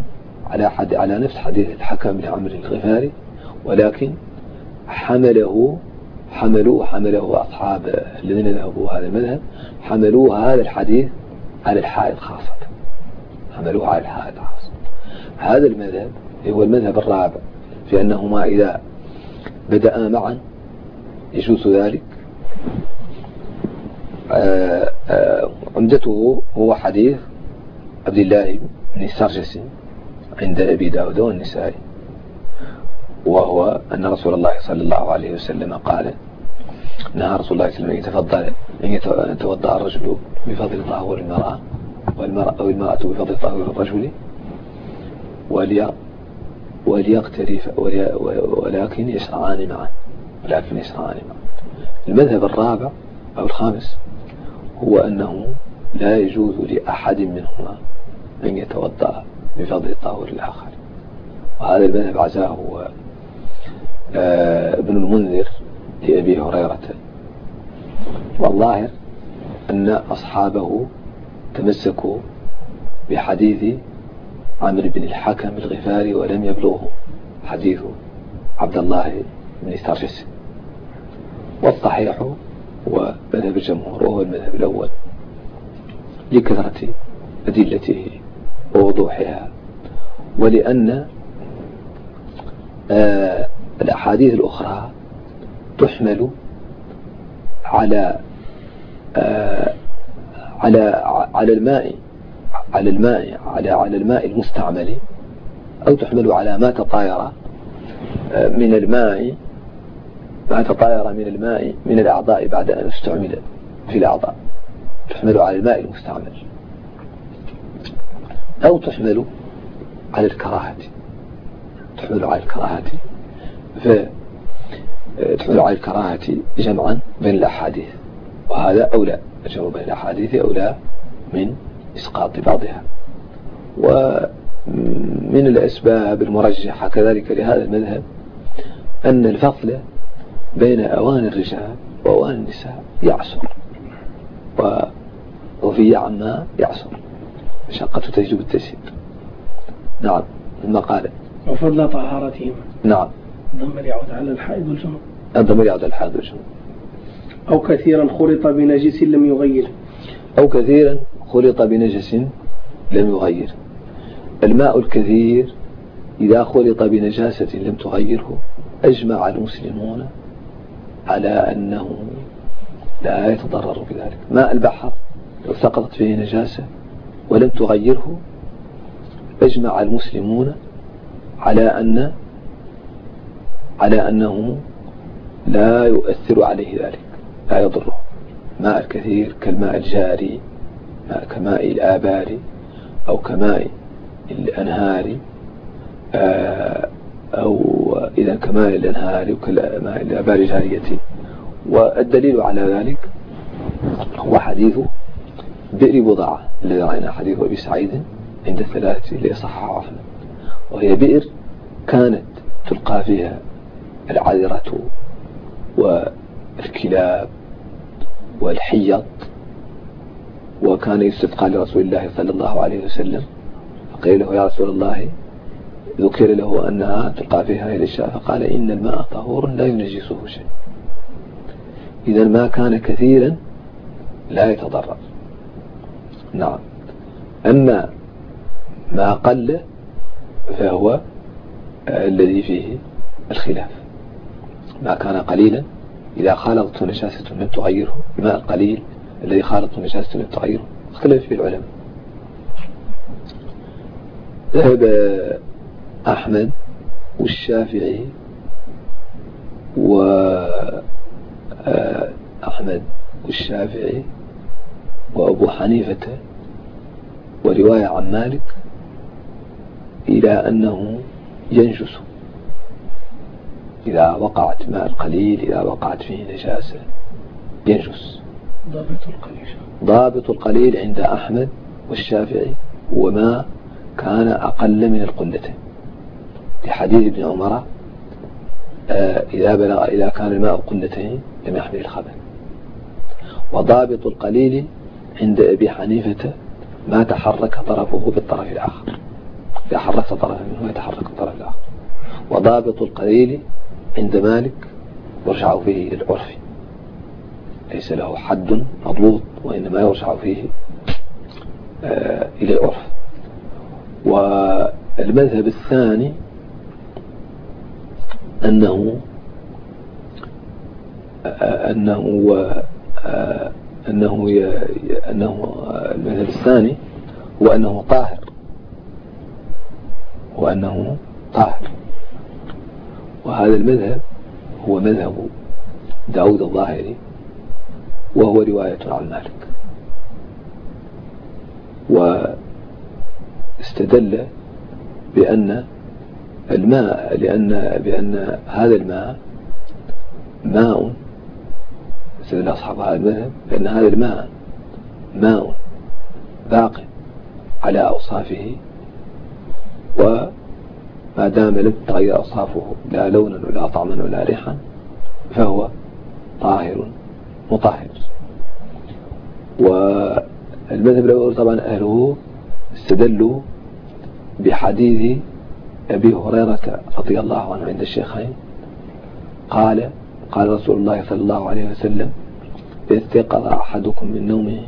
على حد على نفس حديث الحكم بن عمرو الغفاري ولكن حمله حملوا حمله أصحاب الذين ذهبوا هذا المذهب حملوا هذا الحديث على الحائط خاصة. حملوه على الحائط خاصة. هذا المذهب هو المذهب الرابع. في أنهما إذا بدأ معا يجوز ذلك. آه، آه، عمدته هو حديث عبد الله بن سرجس عند أبي داود والنسائي وهو أن رسول الله صلى الله عليه وسلم قال نهى رسول الله صلى الله عليه وسلم يتفضل أن يتوضأ الرجل بفضل طهور المرأة والمرأة أو المرأة بفضل طهور الرجل وليقتري ولكن يشرعان معا ولكن يشرعان معا المذهب الرابع أو الخامس هو أنه لا يجوز لأحد منهما أن يتوضأ بفضل الطهور الآخر وهذا المذهب عزاه آه، ابن المنذر لأبي هريرة. والظاهر أن أصحابه تمسكوا بحديث عامر بن الحكم الغفاري ولم يبلغه حديث عبد الله بن استرجس. والصحيح هو مذهب الجمهور وهو المذهب الأول لكثرة أدلته ووضوحها ولأن آه الأحاديث الأخرى تحمل على آه على على الماء على الماء على على الماء المستعمل أو تحمل على ما تطاير آه، من الماء ما تطاير من الماء من الأعضاء بعد أن استعمل في الأعضاء. تحمل على الماء المستعمل. أو تحمل على الكراهة. تحمل على الكراهة. فتحمل على الكراهة جمعا بين الأحاديث. وهذا أولى الجمع بين الأحاديث أولى من إسقاط بعضها. ومن الأسباب المرجحة كذلك لهذا المذهب أن الفصل بين أوان الرجال وأوان النساء يعصر. وفي عما يعصر. مشقة تجلب التسيير نعم ثم قال وفضل طهارتهما. نعم. الضمير يعود على الحائض والجنوب. الضمير يعود على الحائض والجنوب. أو كثيرا خلط بنجس لم يغير. أو كثيرا خلط بنجس لم يغير. الماء الكثير إذا خلط بنجاسة لم تغيره. أجمع المسلمون على أنه لا يتضرر بذلك. ماء البحر لو سقطت فيه نجاسة ولم تغيره أجمع المسلمون على أن على أنه لا يؤثر عليه ذلك لا يضره. ماء الكثير كالماء الجاري. كماء الآبار أو كماء الأنهار آه، أو إذا كماء الأنهار وكماء الآبار جارية. والدليل على ذلك هو حديث بئر بضاعة الذي رأينا حديث أبي سعيد عند الثلاثة اللي صححه أحمد. وهي بئر كانت تلقى فيها العذرة والكلاب والحيط وكان يستسقى لرسول الله صلى الله عليه وسلم. فقيل له يا رسول الله. ذكر له أنها تلقى فيها إلى الشاء فقال إن الماء طهور لا ينجسه شيء. إذا ما كان كثيرا لا يتضرر. نعم. أما ما قل فهو الذي فيه الخلاف. ما كان قليلا. إذا خالطته نجاسة لم تغيره. الماء القليل الذي خالطته نجاسة لم تغيره اختلف فيه العلماء. ذهب أحمد والشافعي وأحمد والشافعي وأبو حنيفة ورواية عن مالك إلى أنه ينجس إذا وقعت ماء القليل إذا وقعت فيه نجاسة ينجس. ضابط القليل. ضابط القليل عند أحمد والشافعي هو ما كان أقل من القلتين لحديث ابن عمر آه، إذا بلغ إذا كان الماء قلتين لم يحمل الخبر. وضابط القليل عند أبي حنيفة ما تحرك طرفه بالطرف الآخر. إذا حركت طرفا منه يتحرك الطرف الآخر. وضابط القليل عند مالك يرجع فيه إلى العرف. ليس له حد مضبوط وإنما يرجع فيه آه، إلى العرف والمذهب الثاني أنه آه، أنه آه، أنه أنه المذهب الثاني هو أنه طاهر وأنه طاهر. وهذا المذهب هو مذهب داود الظاهري. وهو رواية عن مالك. واستدل بأن الماء لأن بأن هذا الماء ماء استدل أصحاب هذا المذهب بأن هذا الماء ماء باق على أوصافه وما دام لم تغير أوصافه لا لونا ولا طعما ولا ريحا فهو طاهر. مطهر. والمذهب الأول طبعا أهله استدلوا بحديث أبي هريرة رضي الله عنه عند الشيخين. قال قال رسول الله صلى الله عليه وسلم استيقظ أحدكم من نومه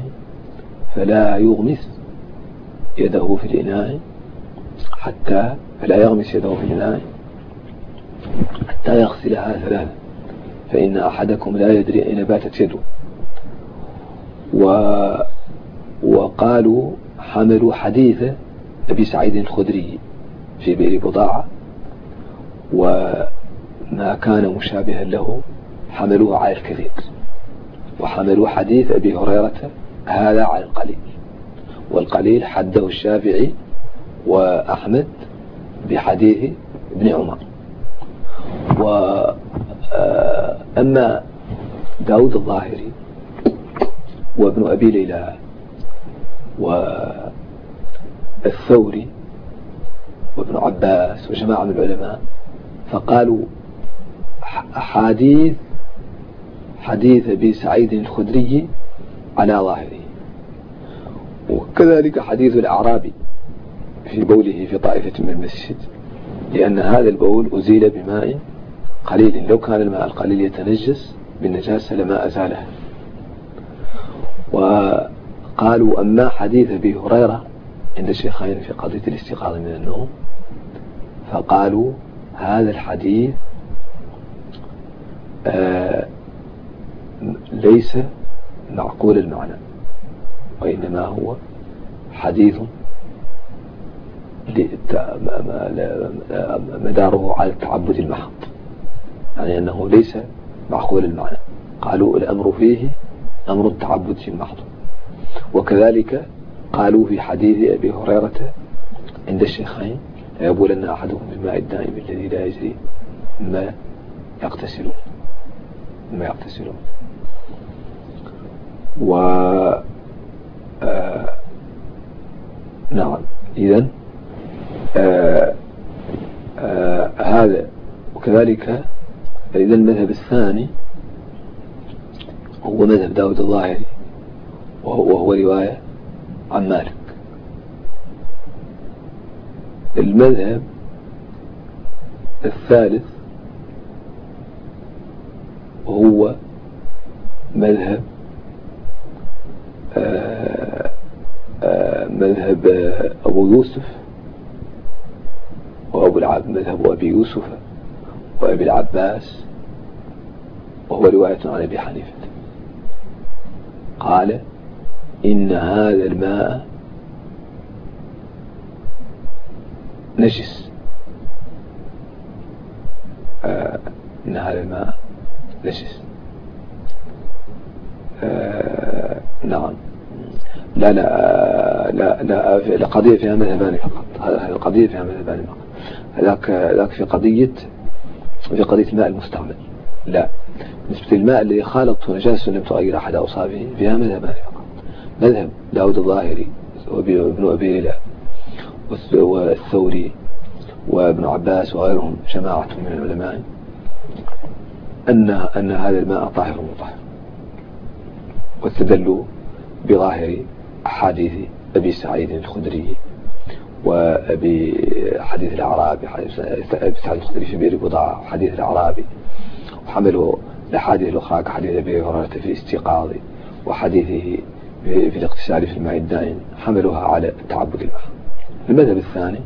فلا يغمس يده في الإناء حتى فلا يغمس يده في الإناء حتى يغسلها ثلاثة. فإن أحدكم لا يدري أين باتت يده. و وقالوا حملوا حديث أبي سعيد الخدري في بئر بضاعة وما كان مشابها له حملوه على الكثير وحملوا حديث أبي هريرة هذا على القليل. والقليل حده الشافعي وأحمد بحديث ابن عمر. وأما داود الظاهري وابن أبي ليلى والثوري وابن عباس وجماعة من العلماء فقالوا أحاديث حديث أبي سعيد الخدري على ظاهره. وكذلك حديث الأعرابي في بوله في طائفة من المسجد لأن هذا البول أزيل بماء قليل. لو كان الماء القليل يتنجس بالنجاسة لما أزاله وقالوا أما حديث أبي هريرة عند الشيخين في قضية الاستيقاظ من النوم فقالوا هذا الحديث آه ليس معقول المعنى وإنما هو حديث مداره على التعبد المحض. يعني أنه ليس معقول المعنى. قالوا الأمر فيه أمر التعبد المحض. وكذلك قالوا في حديث أبي هريرة عند الشيخين يبولن أحدهم بالماء الدائم الذي لا يجري مما يغتسلون مما يغتسلون و آه نعم. إذا آه آه هذا. وكذلك إذا المذهب الثاني هو مذهب داود الظاهري وهو, رواية عن مالك. المذهب الثالث هو مذهب آه، آه، مذهب أبو يوسف وأبو العب مذهب أبي يوسف. وأبي العباس وهو رواية عن أبي حنيفة. قال إن هذا الماء نجس. آه إن هذا الماء نجس. آه نعم. لا لا لا لا القضية فيها مذهبان فقط. هذه القضية فيها مذهبان فقط. هذاك ذاك في قضية في قضية الماء المستعمل. لا. نسبة الماء الذي خالطته نجاسة لم تغير أحد أوصافه فيها مذهبان مذهب داود الظاهري وابن أبي ليلى والثوري وابن عباس وغيرهم جماعة من العلماء أن أن هذا الماء طاهر مطهر. واستدلوا بظاهر أحاديث أبي سعيد الخدري وأبي حديث الأعرابي الخدري في بئر بضاعة وحديث الأعرابي. وحملوا الأحاديث الأخرى كحديث أبي هريرة في استيقاظه وحديثه في الاقتصاد في الماء الدائم. حملوها على التعبد الماء المذهب الثاني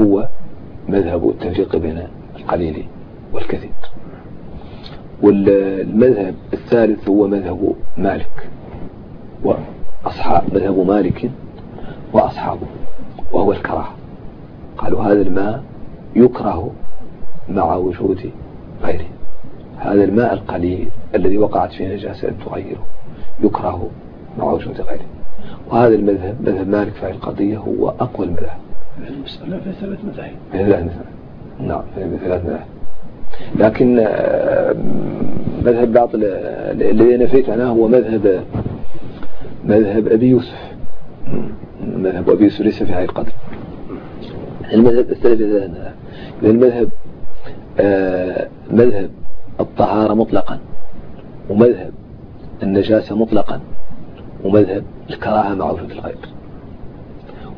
هو مذهب التفريق بين القليل والكثير. والمذهب الثالث هو مذهب مالك وأصحاب مذهب مالك وأصحابه. وهو الكراهة. قالوا هذا الماء يكره مع وجود غيره. هذا الماء القليل الذي وقعت فيه نجاسة تغيره يكره مع وجود غيره. وهذا المذهب مذهب مالك في القضية هو أقوى المذاهب. المسألة في ثلاث مذاهب في ثلاث مذاهب نعم في ثلاث مذاهب. لكن آه، مذهب بعض الذي نفيت عنه هو مذهب مذهب أبي يوسف. مذهب أبي يوسف ليس في هذه القدر. المذهب الثالث المذهب آه، مذهب الطهارة مطلقا ومذهب النجاسة مطلقا ومذهب الكراهة مع وجود الغير.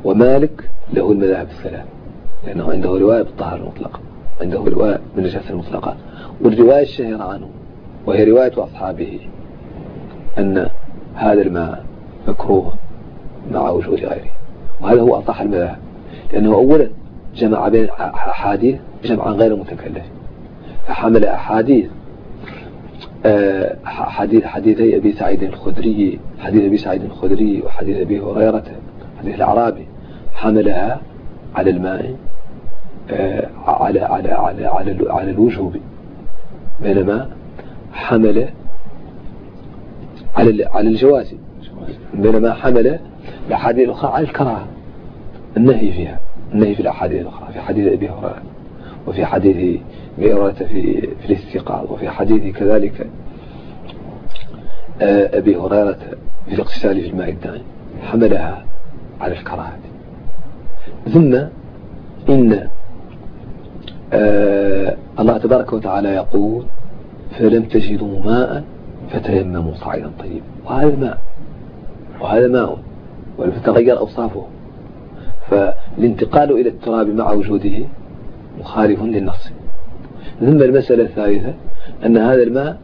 ومالك له المذاهب الثلاث لأنه عنده رواية بالطهارة المطلقة عنده رواية بالنجاسة المطلقة. والرواية الشهيرة عنه وهي رواية أصحابه أن هذا الماء مكروه. مع وجود غيره. وهذا هو أصح المذاهب لأنه أولا جمع بين أحاديث جمعا غير متكلف فحمل أحاديث آه، حديث حديثي أبي سعيد الخدري حديث أبي سعيد الخدري وحديث أبي هريرة حديث الأعرابي حملها على الماء آه، على على على على على الوجوب بينما حمل على على الجواز بينما حمل الأحاديث الأخرى على الكراهة. النهي فيها النهي في الأحاديث الأخرى في حديث أبي هريرة وفي حديث هريرة في في الاستيقاظ وفي حديث كذلك آه، أبي هريرة في الاغتسال في الماء الدائم حملها على الكراهة. ثم إن آه الله تبارك وتعالى يقول فلم تجدوا ماء فتيمموا صعيدا طيبا. وهذا ماء وهذا ماء. ولم تتغير أوصافه. فالانتقال إلى التراب مع وجوده مخالف للنص ثم المسألة الثالثة أن هذا الماء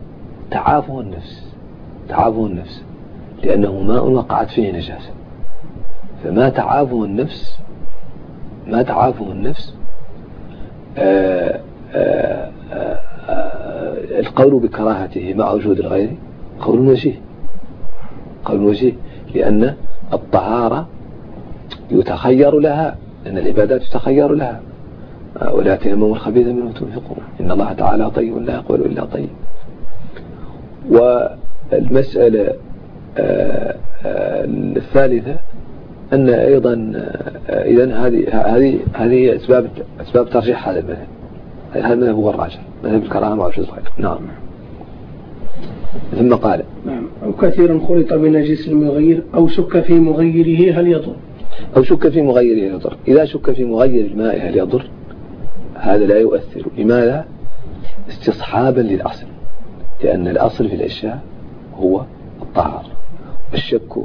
تعافه النفس. تعافه النفس. لأنه ماء وقعت فيه نجاسة. فما تعافه النفس ما تعافه النفس آآ آآ آآ القول بكراهته مع وجود الغير قول وجيه. قول وجيه. لأن الطهارة يتخير لها أن العبادات تتخير لها. ولا تيمموا الخبيث منه تنفقون إن الله تعالى طيب لا يقبل إلا طيب. والمسألة الثالثة أن أيضا إذا هذه هذه هذه أسباب أسباب ترجيح هذا المذهب. هذا المذهب هو الراجح مذهب الكرامة وشذ الخير نعم. ثم قال نعم. أو كثيرا خلط بنجس المغير أو شك في مغيره هل يضر؟ أو شك في مغيره يضر. إذا شك في مغير الماء هل يضر؟ هذا لا يؤثر. لماذا؟ استصحابا للأصل. لأن الأصل في الأشياء هو الطهارة. والشك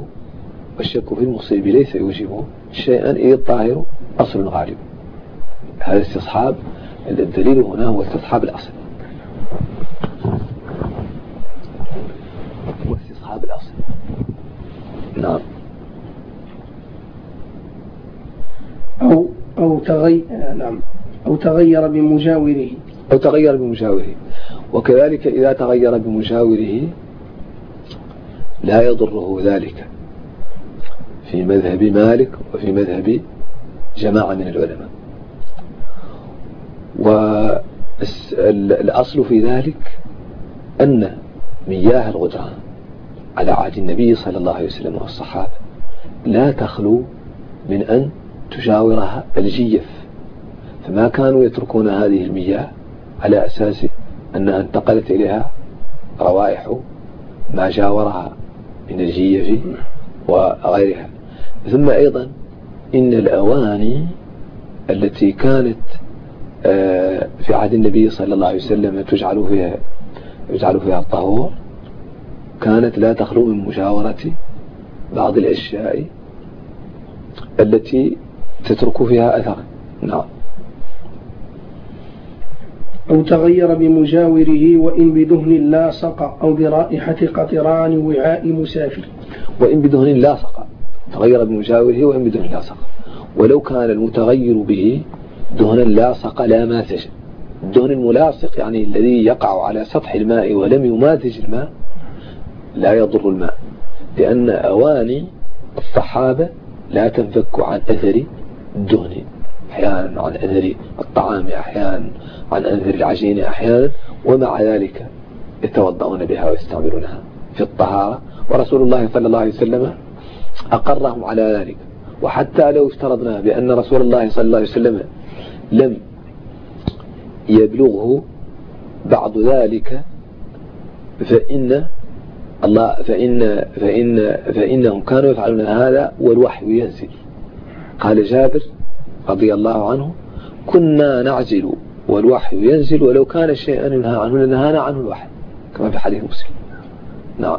والشك في المصيب ليس يوجب شيئا إذ الطاهر أصل غالب. هذا استصحاب. الدليل هنا هو استصحاب الأصل. الأصل نعم. أو أو تغير نعم. أو تغير بمجاوره. أو تغير بمجاوره. وكذلك إذا تغير بمجاوره لا يضره ذلك في مذهب مالك وفي مذهب جماعة من العلماء. والأصل في ذلك أن مياه الغدران على عهد النبي صلى الله عليه وسلم والصحابة. لا تخلو من أن تجاورها الجيف. فما كانوا يتركون هذه المياه على أساس أنها انتقلت إليها روائح ما جاورها من الجيف وغيرها. ثم أيضا إن الأواني التي كانت آه، في عهد النبي صلى الله عليه وسلم تجعل فيها يجعل فيها الطهور كانت لا تخلو من مجاورة بعض الأشياء التي تترك فيها أثرا نعم. أو تغير بمجاوره وإن بدهن لاصق أو برائحة قطران وعاء مسافر. وإن بدهن لاصق تغير بمجاوره وإن بدهن لاصق ولو كان المتغير به دهنا لاصق لا مازج الدهن الملاصق يعني الذي يقع على سطح الماء ولم يمازج الماء لا يضر الماء لأن أواني الصحابة لا تنفك عن أثر الدهن أحيانا عن أثر الطعام أحيانا عن أثر العجين أحيانا ومع ذلك يتوضؤون بها ويستعملونها في الطهارة. ورسول الله صلى الله عليه وسلم أقرهم على ذلك. وحتى لو افترضنا بأن رسول الله صلى الله عليه وسلم لم يبلغه بعض ذلك فإن الله فإن فإن فإنهم كانوا يفعلون هذا والوحي ينزل. قال جابر رضي الله عنه كنا نعزل والوحي ينزل ولو كان شيئا ينهى عنه لنهانا عنه الوحي. كما في حديث مسلم. نعم.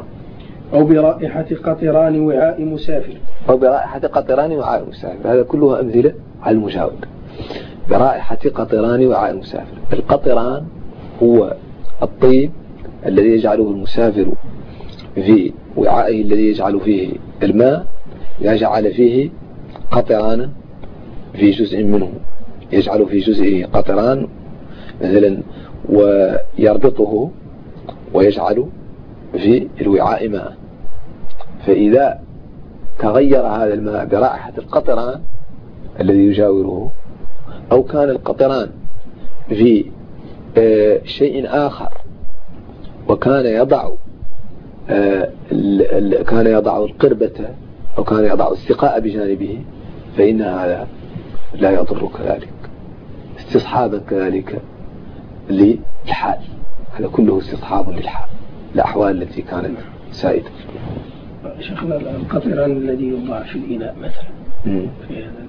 أو برائحة قطران وعاء مسافر. أو برائحة قطران وعاء مسافر. هذا كلها أمثلة على المجاور برائحة قطران وعاء مسافر. القطران هو الطيب الذي يجعله المسافر في وعائه الذي يجعل فيه الماء يجعل فيه قطرانا في جزء منه. يجعل في جزئه قطران مثلا ويربطه ويجعل في الوعاء ماء. فإذا تغير هذا الماء برائحة القطران الذي يجاوره أو كان القطران في آه، شيء آخر وكان يضع كان يضع القربة أو كان يضع السقاء بجانبه فإن هذا لا يضر كذلك. استصحابا كذلك للحال. هذا كله استصحاب للحال الأحوال التي كانت سائدة. شيخنا القطران الذي يوضع في الإناء مثلا. في هذا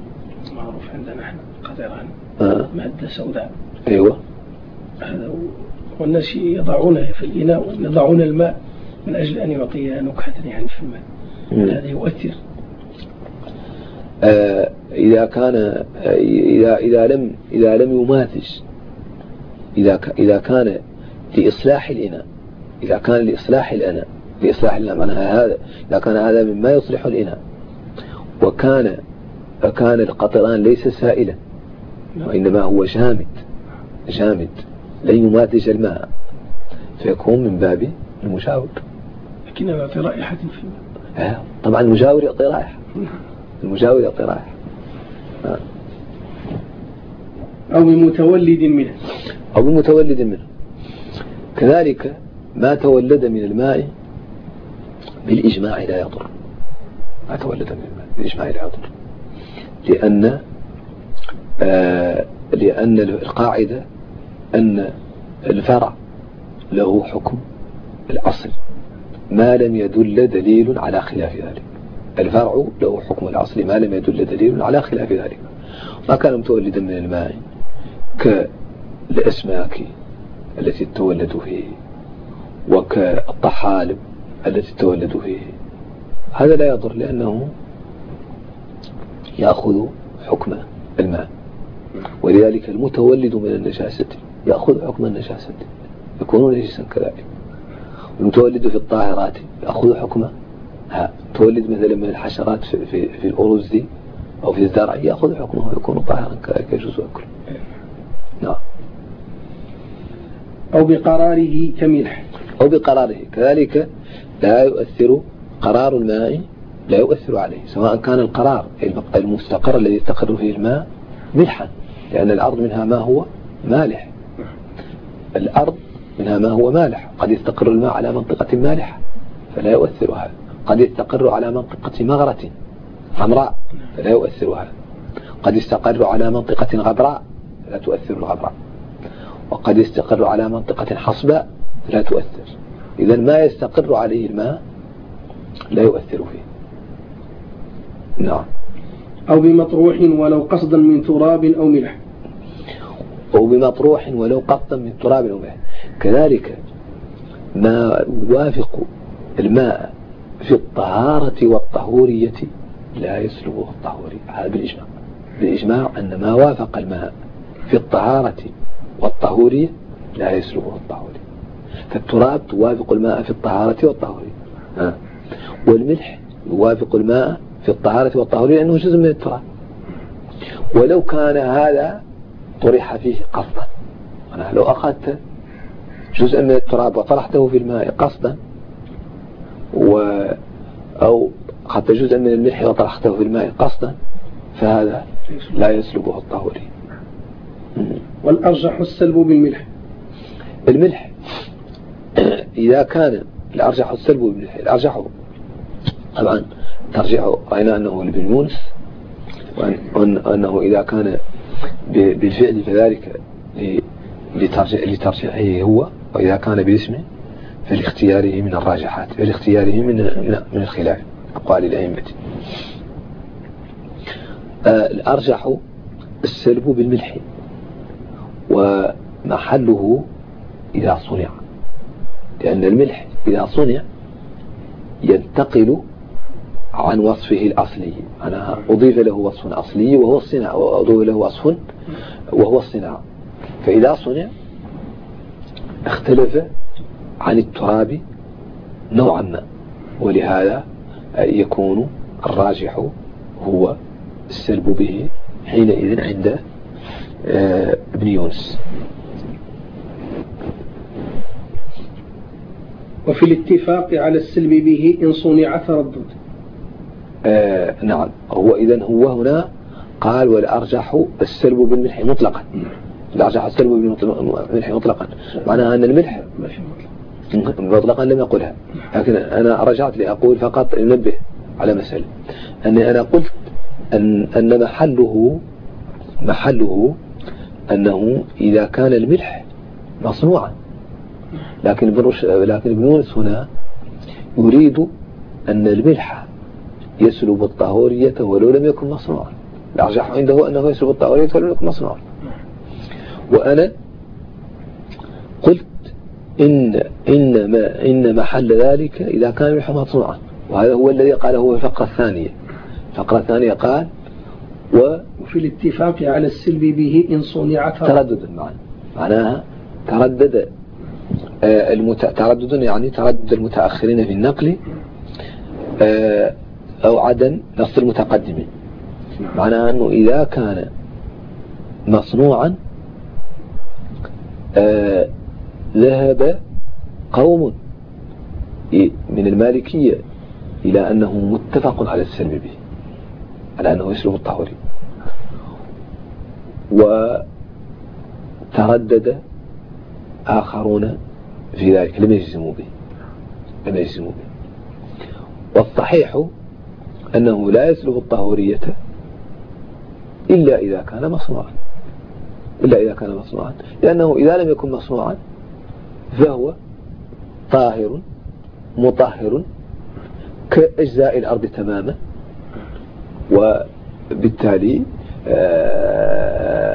المعروف عندنا إحنا القطران آه. مادة سوداء. أيوة. هذا والناس يضعونه في الإناء يضعون الماء. من أجل أن يعطي نكهة يعني في الماء هذا يؤثر. آه إذا كان آه إذا إذا لم إذا لم يماثج إذا إذا كان لإصلاح الإناء إذا كان لإصلاح الإناء لإصلاح الإناء معناها هذا إذا كان هذا مما يصلح الإناء وكان كان القطران ليس سائلا وإنما هو جامد جامد لن يماثج الماء فيكون من باب المجاور لكنما في رائحة في الماء طبعا المجاور يعطي رائحة. المجاور يعطي رائحة. أو بمتولد منه. أو بمتولد منه. كذلك ما تولد من الماء بالإجماع لا يضر. ما تولد من الماء بالإجماع لا يضر. لأن آه لأن القاعدة أن الفرع له حكم الأصل. ما لم يدل دليل على خلاف ذلك. الفرع له حكم الأصل ما لم يدل دليل على خلاف ذلك. ما كان متولدا من الماء كالأسماك التي تتولد فيه وكالطحالب التي تتولد فيه. هذا لا يضر لأنه يأخذ حكم الماء. ولذلك المتولد من النجاسة يأخذ حكم النجاسة يكون نجسا كذلك. المتولد في الطاهرات يأخذ حكمه. ها تولد مثلا من الحشرات في, في, في الأرز أو في الزرع يأخذ حكمه ويكون طاهرا يجوز أكله نعم. أو بقراره كملح. أو بقراره. كذلك لا يؤثر قرار الماء لا يؤثر عليه سواء كان القرار المستقر الذي يستقر فيه الماء ملحا لأن الأرض منها ما هو مالح. الأرض منها ما هو مالح. قد يستقر الماء على منطقة مالحة فلا يؤثرها. قد يستقر على منطقة مغرة حمراء فلا يؤثرها. قد يستقر على منطقة غبراء فلا تؤثر الغبراء. وقد يستقر على منطقة حصباء فلا تؤثر. إذا ما يستقر عليه الماء لا يؤثر فيه. نعم. أو بمطروح ولو قصدا من تراب أو ملح. أو بمطروح ولو قصدا من تراب أو ملح. كذلك ما يوافق الماء في الطهارة والطهورية لا يسلبه الطهوري. هذا بالإجماع. بالإجماع أن ما وافق الماء في الطهارة والطهورية لا يسلبه الطهوري. فالتراب توافق الماء في الطهارة والطهورية. والملح يوافق الماء في الطهارة والطهورية لأنه جزء من التراب. ولو كان هذا طرح فيه قصدا. لو أخذت جزءا من التراب وطرحته في الماء قصدا و أو أخذت جزءا من الملح وطرحته في الماء قصدا فهذا لا يسلبه الطهوري. والأرجح السلب بالملح. الملح إذا كان الأرجح السلب بالملح الأرجح طبعا ترجع رأينا أنه لابن يونس وأنه إذا كان بالفعل فذلك لترجيحه هو. وإذا كان باسمه فلاختياره من الراجحات فلاختياره من من الخلاف أقوال الأئمة. الأرجح السلب بالملح ومحله إذا صنع. لأن الملح إذا صنع ينتقل عن وصفه الأصلي. أنا أضيف له وصف أصلي وهو الصناعة وأضيف له وصف وهو الصناعة. فإذا صنع اختلف عن التراب نوعا ما. ولهذا يكون الراجح هو السلب به حينئذ عند آه، ابن يونس. وفي الاتفاق على السلب به إن صنع تردد. آه نعم. هو إذا هو هنا قال والأرجح السلب بالملح مطلقا. الأرجح السلب بالملح مطلقا. معناها أن الملح مطلقا لم يقلها. لكن أنا رجعت لأقول فقط ننبه على مسألة. أني أنا قلت أن, أن محله محله أنه إذا كان الملح مصنوعا. لكن ابن لكن ابن يونس هنا يريد أن الملح يسلب الطهورية ولو لم يكن مصنوعا. الأرجح عنده أنه يسلب الطهورية ولو لم يكن مصنوعا. وأنا قلت إن إن ما إن محل ذلك إذا كان الملح مصنوعا وهذا هو الذي قاله هو الفقرة الثانية. الفقرة الثانية قال وفي الاتفاق على السلب به إن صنع تردد معا معناها تردد آه، المت... تردد يعني تردد المتأخرين في النقل آه، أو عدم نص المتقدمين. معناها أنه إذا كان مصنوعا ذهب قوم من المالكية إلى أنه متفق على السلم به على أنه يسلب الطهوري وتردد آخرون في ذلك لم يجزموا به لم يجزموا به. والصحيح أنه لا يسلب الطهورية إلا إذا كان مصنوعا إلا إذا كان مصنوعا. لأنه إذا لم يكن مصنوعا فهو طاهر مطهر كأجزاء الأرض تماما. وبالتالي آه